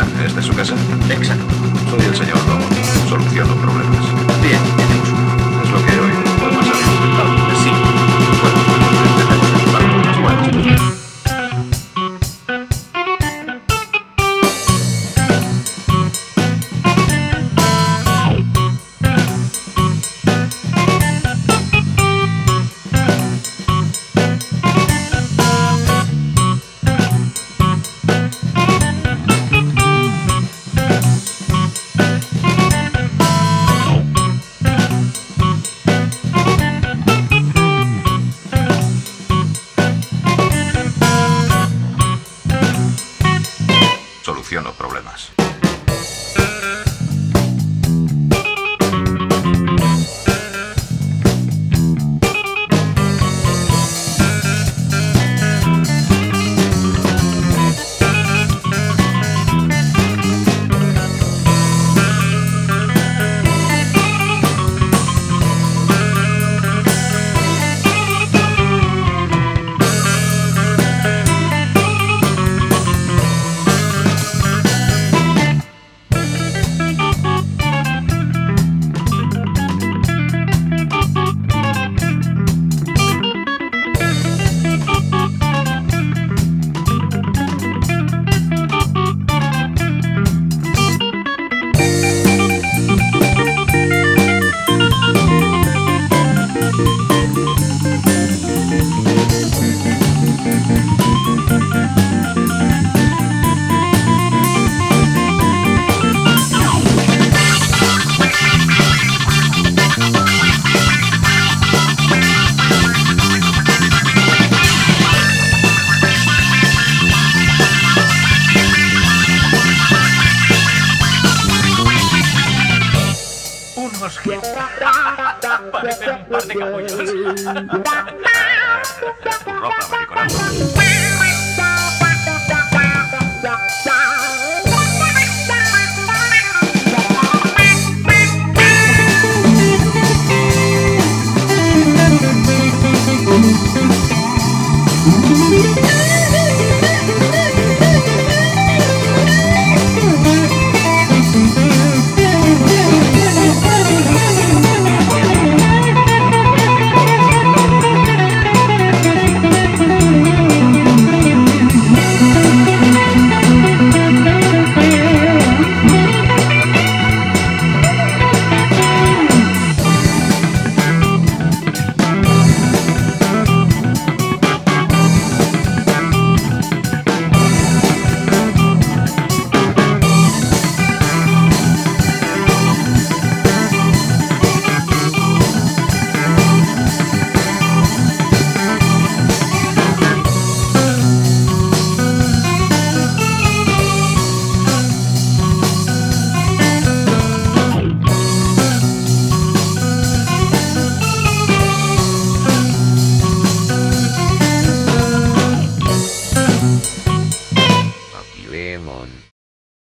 Hola, ¿esta es su casa? Exacto. Soy el señor Lobo. Problemas. Unos que... Parecen un par de capullos. Ropa,